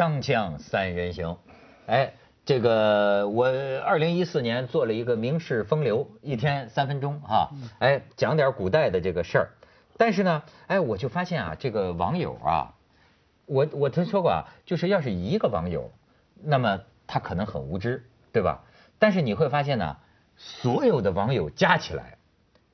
锵锵三人行，哎，这个我二零一四年做了一个名士风流，一天三分钟哈，哎，讲点古代的这个事儿。但是呢，哎，我就发现啊，这个网友啊，我我听说过啊，就是要是一个网友，那么他可能很无知，对吧？但是你会发现呢，所有的网友加起来，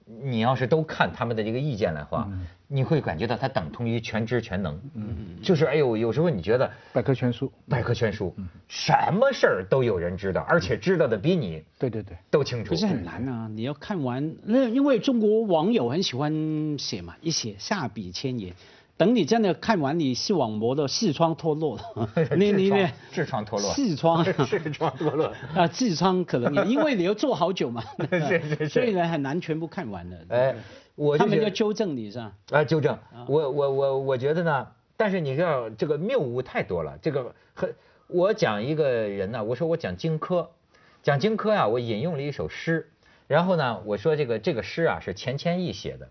你要是都看他们的这个意见的话，你会感觉到它等同于全知全能。嗯，就是哎呦，有时候你觉得百科全书，百科全书，什么事儿都有人知道，而且知道的比你对对对都清楚。可是很难啊！你要看完，那因为中国网友很喜欢写嘛，一写下笔千言。等你真的看完，你视网膜的视窗脱落了，你 你你。痔疮脱落，视窗。视窗脱落。啊，痔疮可能 因为你要做好久嘛，是是是，所以呢很难全部看完的。哎，我他们要纠正你是吧？啊，纠正，我我我我觉得呢，但是你知道这个谬误太多了，这个很，我讲一个人呢，我说我讲荆轲，讲荆轲啊，我引用了一首诗，然后呢，我说这个这个诗啊是钱谦益写的。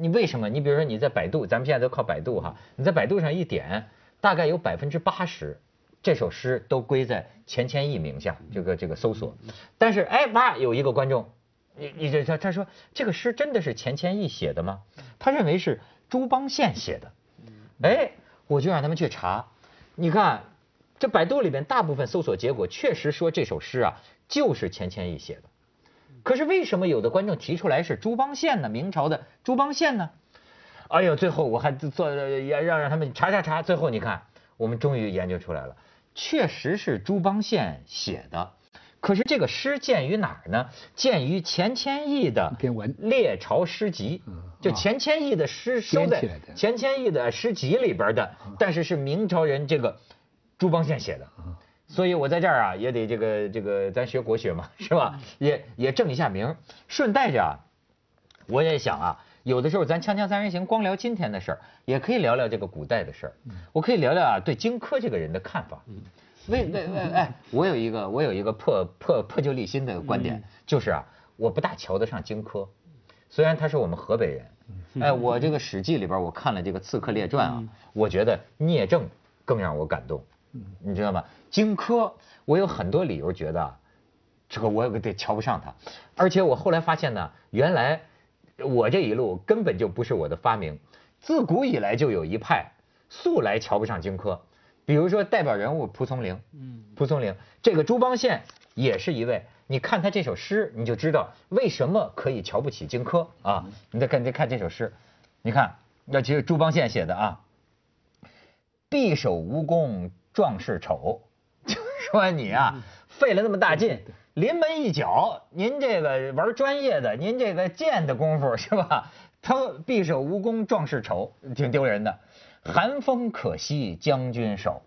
你为什么？你比如说你在百度，咱们现在都靠百度哈。你在百度上一点，大概有百分之八十这首诗都归在钱谦益名下，这个这个搜索。但是哎，哇，有一个观众，你你这他他说这个诗真的是钱谦益写的吗？他认为是朱邦宪写的。哎，我就让他们去查，你看这百度里边大部分搜索结果确实说这首诗啊就是钱谦益写的。可是为什么有的观众提出来是朱邦宪呢？明朝的朱邦宪呢？哎呦，最后我还做也让让他们查查查，最后你看，我们终于研究出来了，确实是朱邦宪写的。可是这个诗见于哪儿呢？见于钱谦益的《列朝诗集》，就钱谦益的诗收在钱谦益的诗集里边的，但是是明朝人这个朱邦宪写的。所以我在这儿啊，也得这个这个，咱学国学嘛，是吧？也也正一下名。顺带着啊，我也想啊，有的时候咱锵锵三人行，光聊今天的事儿，也可以聊聊这个古代的事儿。我可以聊聊啊，对荆轲这个人的看法。为为为哎，我有一个我有一个破破破旧立新的观点，就是啊，我不大瞧得上荆轲，虽然他是我们河北人。哎，我这个《史记》里边我看了这个《刺客列传》啊，我觉得聂政更让我感动。你知道吗？荆轲，我有很多理由觉得，这个我得瞧不上他，而且我后来发现呢，原来我这一路根本就不是我的发明，自古以来就有一派素来瞧不上荆轲，比如说代表人物蒲松龄，嗯，蒲松龄，这个朱邦宪也是一位，你看他这首诗，你就知道为什么可以瞧不起荆轲啊，你再看再看这首诗，你看，那其实朱邦宪写的啊，匕首无功。壮士丑，就说你啊，费了那么大劲，临门一脚，您这个玩专业的，您这个剑的功夫是吧？他匕首无功，壮士丑，挺丢人的。寒风可惜将军手，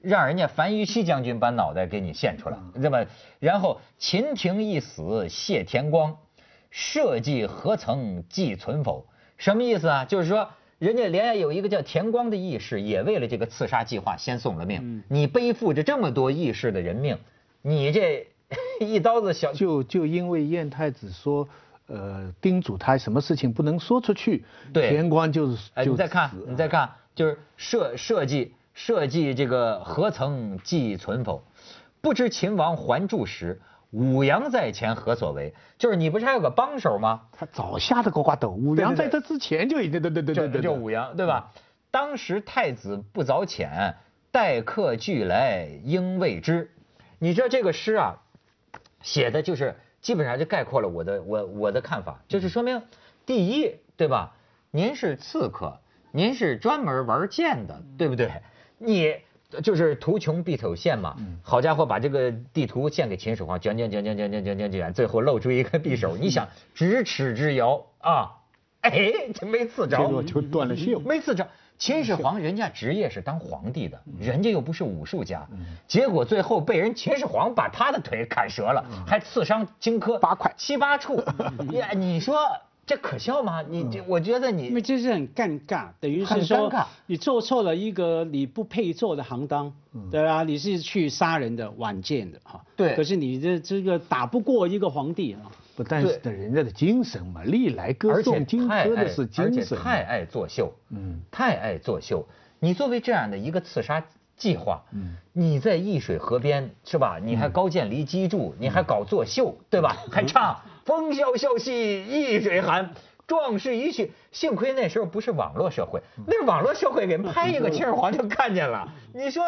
让人家樊于期将军把脑袋给你献出来，那么，然后秦庭一死谢田光，社稷何曾寄存否？什么意思啊？就是说。人家连有一个叫田光的义士，也为了这个刺杀计划先送了命。你背负着这么多义士的人命，你这 一刀子小就就因为燕太子说，呃，叮嘱他什么事情不能说出去，田光就是哎，你再看，你再看，就是设设计设计这个何曾寄存否？不知秦王还住时。武阳在前何所为？就是你不是还有个帮手吗？他早下的呱呱斗。五羊在这之前就已经对对对对对，就武阳对吧？当时太子不早遣，待客俱来应未知。你知道这个诗啊，写的就是基本上就概括了我的我我的看法，就是说明第一对吧？您是刺客，您是专门玩剑的，对不对？你。就是图穷匕首现嘛，好家伙，把这个地图献给秦始皇，卷卷卷卷卷卷卷卷卷，最后露出一个匕首。你想咫尺之遥啊，哎，这没刺着，结果就断了袖，没刺着。秦始皇人家职业是当皇帝的，人家又不是武术家，结果最后被人秦始皇把他的腿砍折了，还刺伤荆轲八块七八处。呀，你说。这可笑吗？你这，我觉得你，因为这是很尴尬，等于是说你做错了一个你不配做的行当，对吧？你是去杀人的、晚见的，哈。对。可是你这这个打不过一个皇帝啊。不但是人家的精神嘛，历来歌颂荆轲的是精神。而且太爱作秀，嗯，太爱作秀。你作为这样的一个刺杀计划。嗯，你在易水河边是吧？你还高渐离机杼，你还搞作秀，对吧？还唱风萧萧兮易水寒，壮士一去。幸亏那时候不是网络社会，那网络社会给拍一个秦始皇就看见了。你说，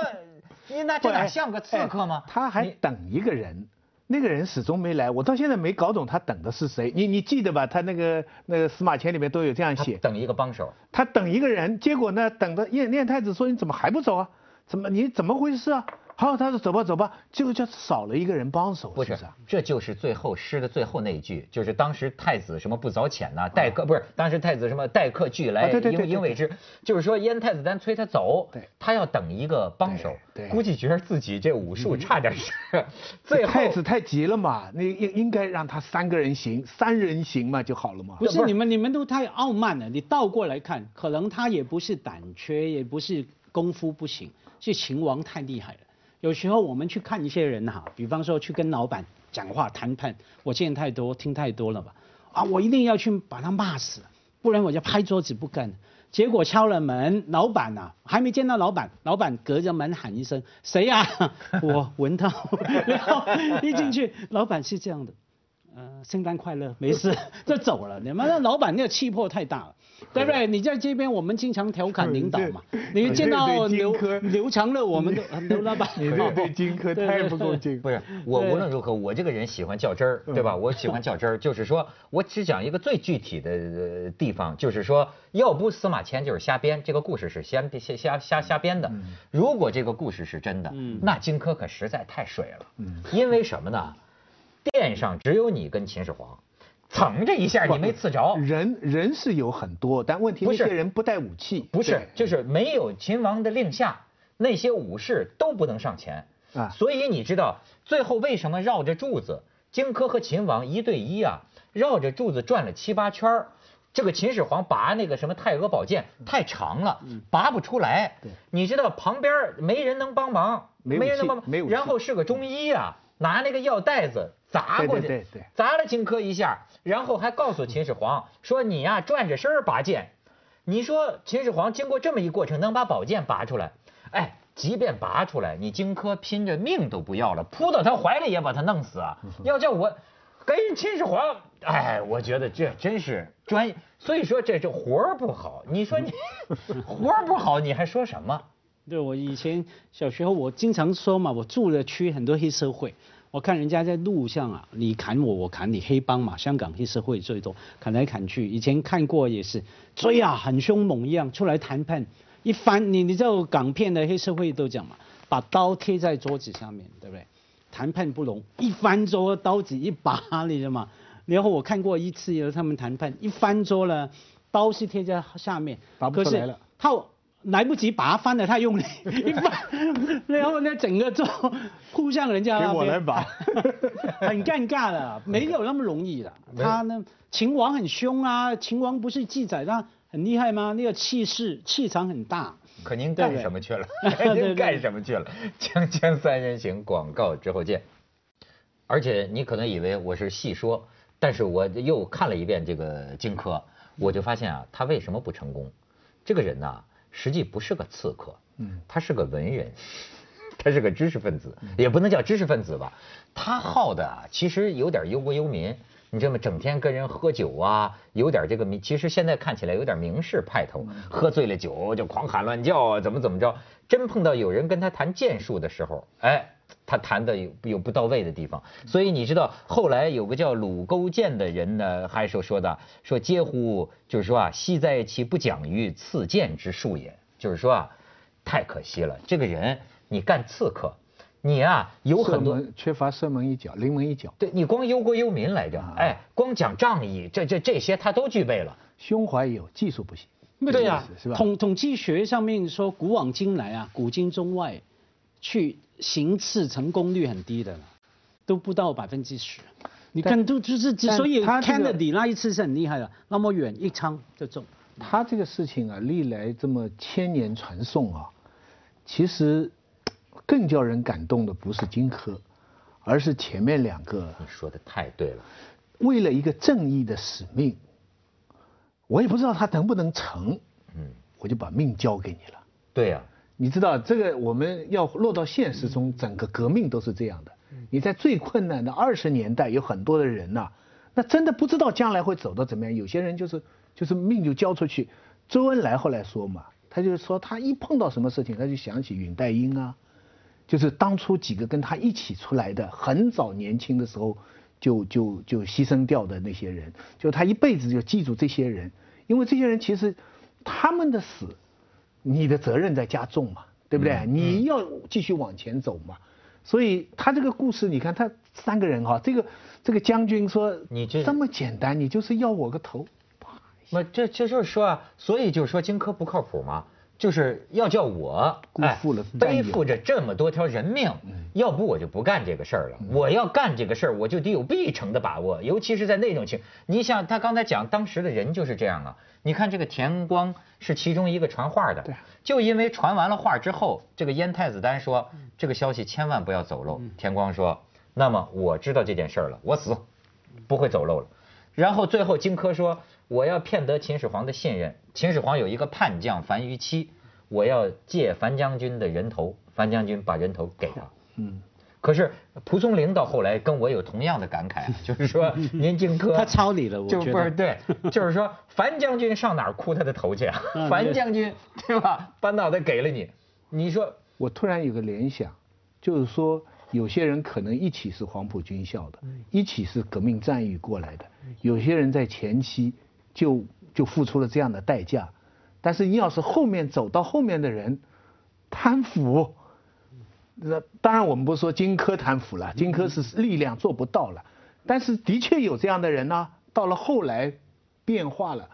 你那这哪像个刺客吗？他还等一个人。那个人始终没来，我到现在没搞懂他等的是谁。你你记得吧？他那个那个司马迁里面都有这样写，等一个帮手。他等一个人，结果呢，等的燕燕太子说你怎么还不走啊？怎么你怎么回事啊？好，他说走吧走吧，结果就少了一个人帮手，不是？这就是最后诗的最后那一句，就是当时太子什么不早遣呐，待客不是？当时太子什么待客俱来，应应为之，就是说燕太子丹催他走，他要等一个帮手，估计觉得自己这武术差点事。最后太子太急了嘛，你应应该让他三个人行，三人行嘛就好了嘛。不是你们你们都太傲慢了，你倒过来看，可能他也不是胆怯，也不是功夫不行，是秦王太厉害了。有时候我们去看一些人哈，比方说去跟老板讲话谈判，我见太多听太多了吧，啊，我一定要去把他骂死，不然我就拍桌子不干。结果敲了门，老板呐还没见到老板，老板隔着门喊一声谁呀？我文涛，然后一进去，老板是这样的，呃，圣诞快乐，没事，就走了。你们那老板那个气魄太大了。对不对？你在这边，我们经常调侃领导嘛。你见到刘刘长乐，我们都 刘老板。你这对荆轲太不够敬。不是我无论如何，我这个人喜欢较真儿，对吧？我喜欢较真儿，就是说我只讲一个最具体的地方，就是说，要不司马迁就是瞎编，这个故事是瞎瞎瞎瞎瞎编的。如果这个故事是真的，那荆轲可实在太水了。因为什么呢？殿上只有你跟秦始皇。蹭这一下你没刺着，人人是有很多，但问题那些人不带武器，不是，就是没有秦王的令下，那些武士都不能上前啊。所以你知道最后为什么绕着柱子，荆轲和秦王一对一啊，绕着柱子转了七八圈这个秦始皇拔那个什么太阿宝剑太长了，拔不出来。你知道旁边没人能帮忙，没人能帮忙，然后是个中医啊，拿那个药袋子砸过去，砸了荆轲一下。然后还告诉秦始皇说：“你呀，转着身拔剑。你说秦始皇经过这么一过程，能把宝剑拔出来？哎，即便拔出来，你荆轲拼着命都不要了，扑到他怀里也把他弄死啊！要叫我跟秦始皇，哎，我觉得这真是专业。所以说这这活儿不好。你说你 活儿不好，你还说什么？对我以前小时候，我经常说嘛，我住的区很多黑社会。”我看人家在路上啊，你砍我，我砍你，黑帮嘛，香港黑社会最多，砍来砍去。以前看过也是追啊，很凶猛一样，出来谈判，一翻你你知道港片的黑社会都讲嘛，把刀贴在桌子上面，对不对？谈判不容，一翻桌，刀子一把，你知道吗？然后我看过一次，有他们谈判，一翻桌了，刀是贴在下面，拔不出来了。他。来不及拔，翻的太用力，一翻，然后呢，整个就扑向人家给我来拔，很尴尬的，没有那么容易的。他呢，秦王很凶啊，秦王不是记载他很厉害吗？那个气势、气场很大。可您干什么去了？您干什么去了？锵锵三人行，广告之后见。而且你可能以为我是细说，但是我又看了一遍这个荆轲，我就发现啊，他为什么不成功？这个人呐。实际不是个刺客，嗯，他是个文人，他是个知识分子，也不能叫知识分子吧。他好的啊，其实有点忧国忧民，你这么整天跟人喝酒啊，有点这个名，其实现在看起来有点名士派头，喝醉了酒就狂喊乱叫啊，怎么怎么着。真碰到有人跟他谈剑术的时候，哎。他谈的有有不到位的地方，所以你知道后来有个叫鲁勾践的人呢，还说说的说嗟乎，就是说啊，惜在其不讲于刺剑之术也，就是说啊，太可惜了，这个人你干刺客，你啊有很多缺乏射门一脚，临门一脚，对你光忧国忧民来着，哎，光讲仗义，这这这些他都具备了，胸怀有，技术不行，对呀，是吧？统统计学上面说，古往今来啊，古今中外。去行刺成功率很低的，都不到百分之十。你看，都就是之所以 Kennedy 那一次是很厉害的，那么远一枪就中。他这个事情啊，历来这么千年传颂啊，其实更叫人感动的不是荆轲，而是前面两个。你说的太对了，为了一个正义的使命，我也不知道他能不能成，嗯，我就把命交给你了。对呀。你知道这个我们要落到现实中，整个革命都是这样的。你在最困难的二十年代，有很多的人呐、那真的不知道将来会走到怎么样。有些人就是就是命就交出去。周恩来后来说嘛，他就是说他一碰到什么事情，他就想起允代英啊，就是当初几个跟他一起出来的，很早年轻的时候就就就牺牲掉的那些人，就他一辈子就记住这些人，因为这些人其实他们的死，你的责任在加重嘛，对不对？你要继续往前走嘛。所以他这个故事，你看他三个人哈、这个这个将军说，你这这么简单，你就是要我个头，那这这就是说啊，所以就是说荆轲不靠谱嘛，就是要叫我辜负了哎背负着这么多条人命，要不我就不干这个事儿了。我要干这个事儿，我就得有必成的把握，尤其是在那种情，你像他刚才讲，当时的人就是这样啊。你看这个田光是其中一个传话的，对就因为传完了话之后，这个燕太子丹说这个消息千万不要走漏。田光说，那么我知道这件事儿了，我死不会走漏了。然后最后荆轲说：“我要骗得秦始皇的信任。秦始皇有一个叛将樊於期，我要借樊将军的人头，樊将军把人头给他。嗯，可是蒲松龄到后来跟我有同样的感慨，就是说您荆轲他抄你了，我就觉得。不是对，就是说樊将军上哪儿哭他的头去啊？啊樊将军对吧？把脑袋给了你，你说我突然有个联想，就是说有些人可能一起是黄埔军校的，一起是革命战役过来的，有些人在前期就就付出了这样的代价，但是你要是后面走到后面的人贪腐，那当然我们不是说荆轲贪腐了，荆轲是力量做不到了，但是的确有这样的人呢、到了后来变化了。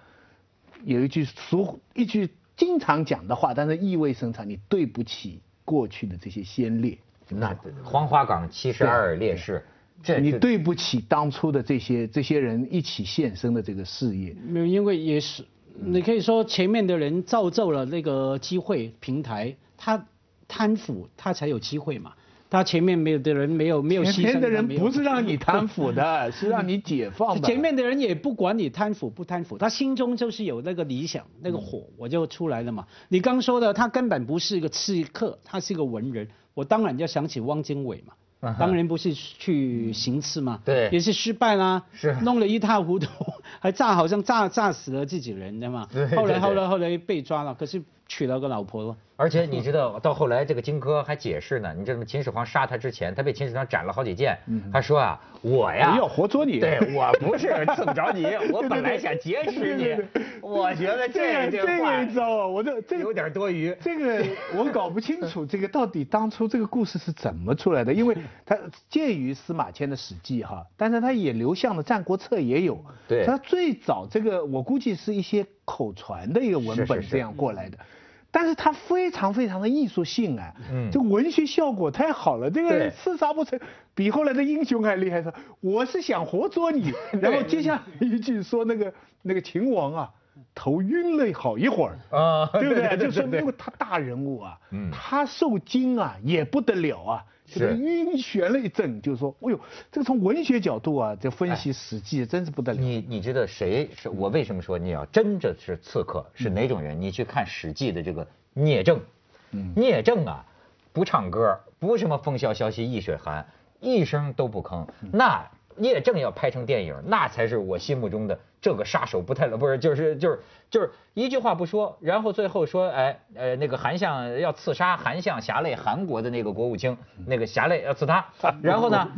有一句俗一句经常讲的话，但是意味深长，你对不起过去的这些先烈，那黄花岗七十二烈士，这你对不起当初的这些这些人一起献身的这个事业。没有，因为也是，你可以说前面的人造就了那个机会平台，他贪腐，他才有机会嘛。他前面没有的人没有没有牺牲，前面的人不是让你贪腐的，是让你解放的。前面的人也不管你贪腐不贪腐，他心中就是有那个理想，那个火我就出来了嘛。你刚说的，他根本不是一个刺客，他是一个文人。我当然就想起汪精卫嘛，嗯当然不是去行刺嘛，对。也是失败啦，是。弄得一塌糊涂，还炸好像炸炸死了自己人的嘛。对。后来后来后来被抓了，可是娶了个老婆了。而且你知道，到后来这个荆轲还解释呢。你知道吗？秦始皇杀他之前，他被秦始皇斩了好几剑。他说啊，我呀，我要活捉你对我不是刺不着你，我本来想劫持你。我觉得这个这这话个一招啊，我这这有点多余。这个我搞不清楚，这个到底当初这个故事是怎么出来的？因为它介于司马迁的《史记》哈，但是它也流向了《战国策》也有。对它最早这个我估计是一些口传的一个文本这样过来的。但是它非常非常的艺术性啊，嗯这文学效果太好了，这个刺杀不成，比后来的英雄还厉害。说我是想活捉你，然后接下来一句说那个那个秦王啊，头晕了好一会儿，啊，对不对？就说为他大人物啊，嗯他受惊啊也不得了啊，就是晕眩了一阵，就是说，哎呦，这个从文学角度啊，这分析《史记》真是不得了。你你知道谁是我为什么说你要真的是刺客是哪种人？你去看《史记》的这个聂政，聂政啊，不唱歌，不什么风萧萧兮易水寒，一声都不吭。那聂政要拍成电影，那才是我心目中的这个杀手不太冷，不是就是就是就是一句话不说，然后最后说，哎呃那个韩相要刺杀韩相侠类，韩国的那个国务卿，那个侠类要刺他，然后呢？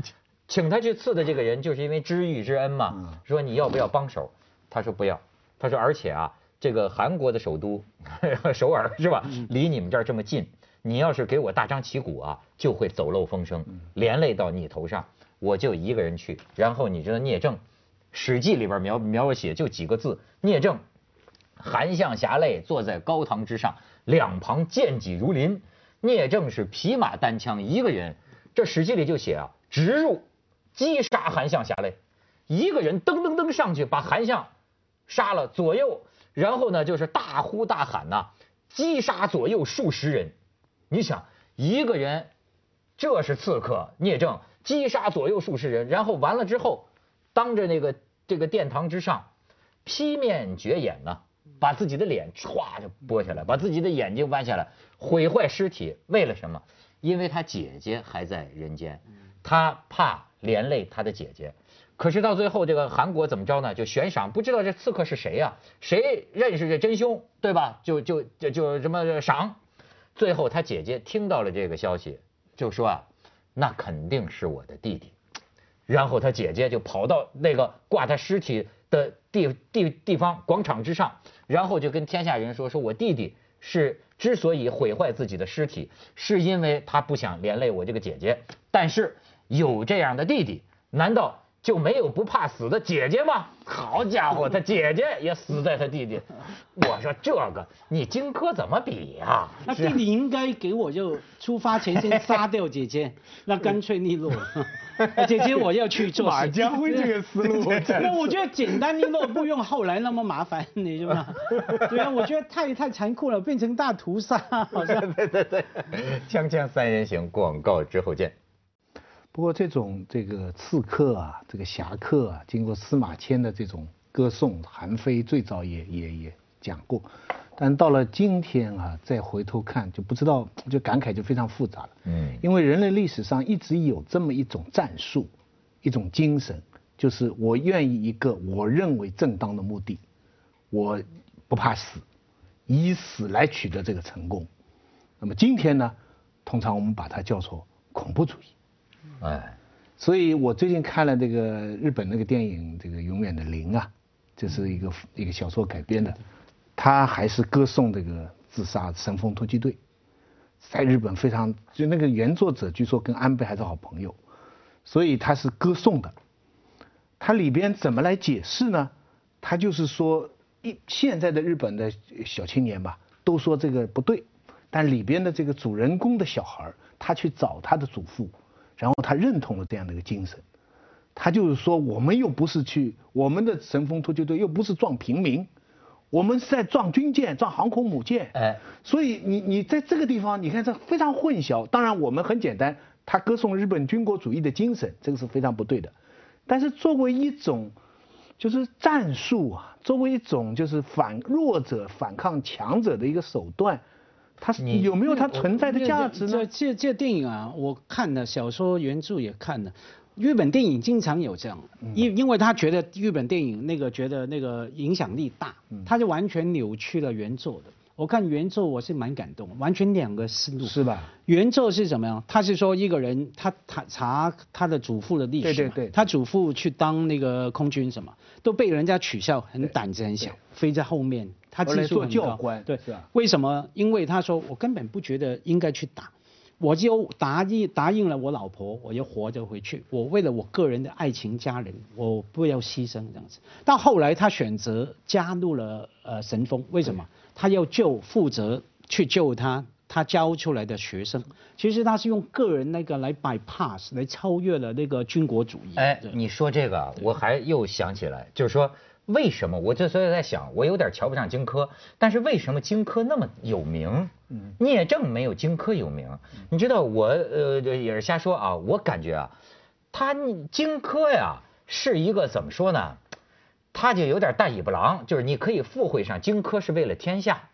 请他去刺的这个人，就是因为知遇之恩嘛，说你要不要帮手？他说不要，他说而且啊，这个韩国的首都 首尔是吧，离你们这儿这么近，你要是给我大张旗鼓啊，就会走漏风声，连累到你头上，我就一个人去。然后你知道聂政，《史记》里边描描写就几个字，聂政，韩相侠累坐在高堂之上，两旁剑戟如林，聂政是匹马单枪一个人，这《史记》里就写啊，直入。击杀韩相侠类，一个人噔噔噔上去把韩相杀了，左右，然后呢就是大呼大喊呐、击杀左右数十人。你想一个人，这是刺客聂政，击杀左右数十人，然后完了之后，当着那个这个殿堂之上，劈面绝眼呐、把自己的脸歘就剥下来，把自己的眼睛剜下来，毁坏尸体，为了什么？因为他姐姐还在人间，他怕连累他的姐姐。可是到最后，这个韩国怎么着呢？就悬赏，不知道这刺客是谁呀、谁认识这真凶，对吧？就就就就什么赏。最后他姐姐听到了这个消息，就说啊，那肯定是我的弟弟。然后他姐姐就跑到那个挂他尸体的地地地方广场之上，然后就跟天下人说：说我弟弟是之所以毁坏自己的尸体，是因为他不想连累我这个姐姐。但是有这样的弟弟，难道就没有不怕死的姐姐吗？好家伙，他姐姐也死在他弟弟。我说这个你荆轲怎么比呀、那弟弟应该给我就出发前先杀掉姐姐，那干脆利落。姐姐我要去做事。马家辉这个思路那我觉得简单利落，不用后来那么麻烦，你知道吗？对啊，我觉得太太残酷了，变成大屠杀，好像。对对对，锵锵三人行，广告之后见。不过这种这个刺客啊，这个侠客啊，经过司马迁的这种歌颂，韩非最早也也也讲过，但到了今天啊，再回头看就不知道，就感慨就非常复杂了。嗯因为人类历史上一直有这么一种战术，一种精神，就是我愿意一个我认为正当的目的，我不怕死，以死来取得这个成功。那么今天呢，通常我们把它叫做恐怖主义。哎，所以我最近看了这个日本那个电影《这个永远的零》啊，这是一个一个小说改编的，他还是歌颂这个自杀神风突击队，在日本非常就那个原作者据说跟安倍还是好朋友，所以他是歌颂的。它里边怎么来解释呢？他就是说，一现在的日本的小青年吧，都说这个不对，但里边的这个主人公的小孩儿他去找他的祖父，然后他认同了这样的一个精神。他就是说，我们又不是去我们的神风突击队，又不是撞平民，我们是在撞军舰、撞航空母舰。哎，所以你你在这个地方，你看这非常混淆。当然，我们很简单，他歌颂日本军国主义的精神，这个是非常不对的。但是作为一种就是战术啊，作为一种就是反弱者反抗强者的一个手段，它有没有它存在的价值呢？这这电影啊，我看了小说原著也看了。日本电影经常有这样，嗯因因为他觉得日本电影那个觉得那个影响力大，嗯他就完全扭曲了原作的。我看原作我是蛮感动，完全两个思路。是吧？原作是什么样？他是说一个人他他查他的祖父的历史，对对对他祖父去当那个空军什么，都被人家取笑，很胆子很小，飞在后面，他技术很高教官对是吧为什么？因为他说我根本不觉得应该去打，我就答应答应了我老婆，我就活着回去。我为了我个人的爱情家人，我不要牺牲这样子。到后来他选择加入了呃神风，为什么？他要救负责去救他。他教出来的学生，其实他是用个人那个来 bypass 来超越了那个军国主义。哎，你说这个啊，我还又想起来，就是说为什么我这所以在想，我有点瞧不上荆轲，但是为什么荆轲那么有名？聂政没有荆轲有名。你知道我呃也是瞎说啊，我感觉啊，他荆轲呀是一个怎么说呢？他就有点大尾巴狼，就是你可以附会上荆轲是为了天下，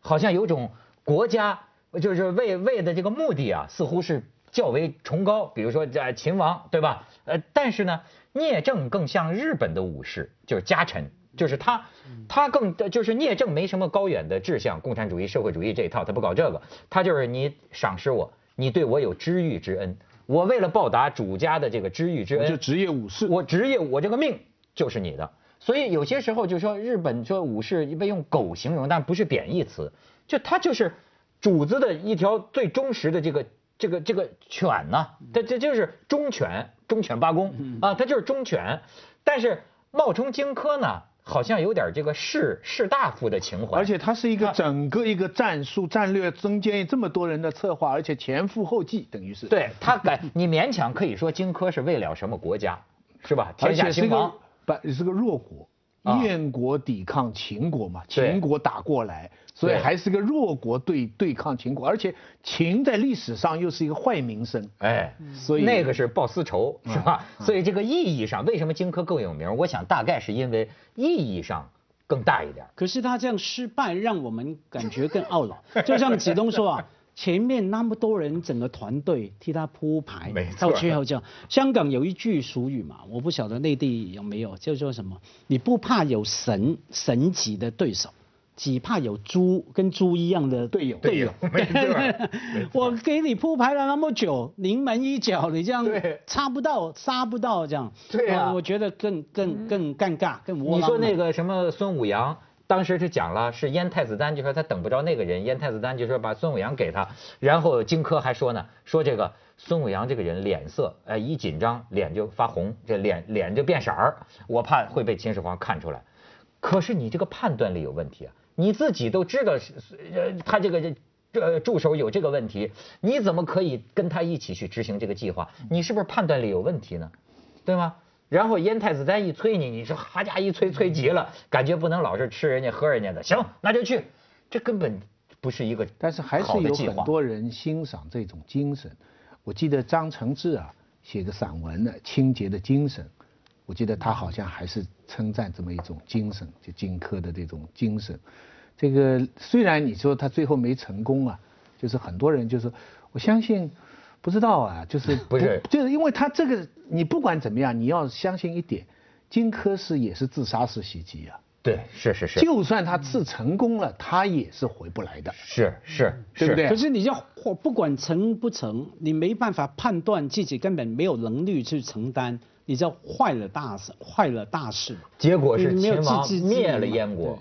好像有种国家就是为为的这个目的啊，似乎是较为崇高。比如说在秦王，对吧？呃，但是呢，聂政更像日本的武士，就是家臣，就是他，他更就是聂政没什么高远的志向，共产主义、社会主义这一套，他不搞这个，他就是你赏识我，你对我有知遇之恩，我为了报答主家的这个知遇之恩，就职业武士。我职业我这个命就是你的。所以有些时候就说日本说武士被用狗形容，但不是贬义词，就他就是主子的一条最忠实的这个这个这个犬呐、这这就是忠犬，忠犬八公啊，他就是忠犬。但是冒充荆轲呢，好像有点这个士士大夫的情怀，而且它是一个整个一个战术战略中间这么多人的策划，而且前赴后继，等于是。对他敢，你勉强可以说荆轲是为了什么国家，是吧？天下兴亡。不是个弱国，啊燕国抵抗秦国嘛，秦国打过来，所以还是个弱国对对抗秦国，而且秦在历史上又是一个坏名声，哎，所以那个是报私仇，是吧？所以这个意义上，为什么荆轲更有名？我想大概是因为意义上更大一点。可是他这样失败，让我们感觉更懊恼。就像启东说啊，前面那么多人，整个团队替他铺排，没错后缺后叫。香港有一句俗语嘛，我不晓得内地有没有，叫做什么？你不怕有神神级的对手。只怕有猪跟猪一样的队友队友，我给你铺排了那么久，临门一脚，你这样插不到、杀不到，这样，对啊我我觉得更更更尴尬，更窝囊。你说那个什么孙武阳，当时就讲了是燕太子丹，就说他等不着那个人，燕太子丹就说把孙武阳给他，然后荆轲还说呢，说这个孙武阳这个人脸色，哎一紧张脸就发红，这脸脸就变色儿，我怕会被秦始皇看出来。可是你这个判断力有问题啊，你自己都知道，呃，他这个这助手有这个问题，你怎么可以跟他一起去执行这个计划？你是不是判断力有问题呢？对吗？然后燕太子丹一催你，你说哈家一催催急了，感觉不能老是吃人家喝人家的，行，那就去，这根本不是一个但是还是有很。多人欣赏这种精神。我记得张承志啊写个散文呢，《清洁的精神》，我记得他好像还是称赞这么一种精神，就荆轲的这种精神。这个虽然你说他最后没成功啊，就是很多人就是我相信，不知道啊，就是 不是就是因为他这个你不管怎么样，你要相信一点，荆轲是也是自杀式袭击啊。对，是是是，就算他刺成功了，他也是回不来的。是是，是对不对可是你要或不管成不成，你没办法判断自己根本没有能力去承担，你就坏了大事，坏了大事。结果是秦王自灭了燕国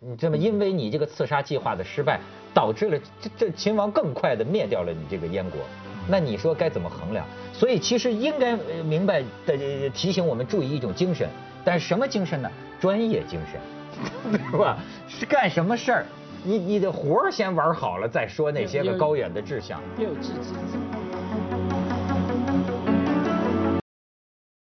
对。你这么因为你这个刺杀计划的失败，导致了这这秦王更快的灭掉了你这个燕国，那你说该怎么衡量？所以其实应该呃明白的呃提醒我们注意一种精神，但是什么精神呢？专业精神，对吧？是干什么事儿，你你的活儿先玩好了再说那些个高远的志向。要有自知之明。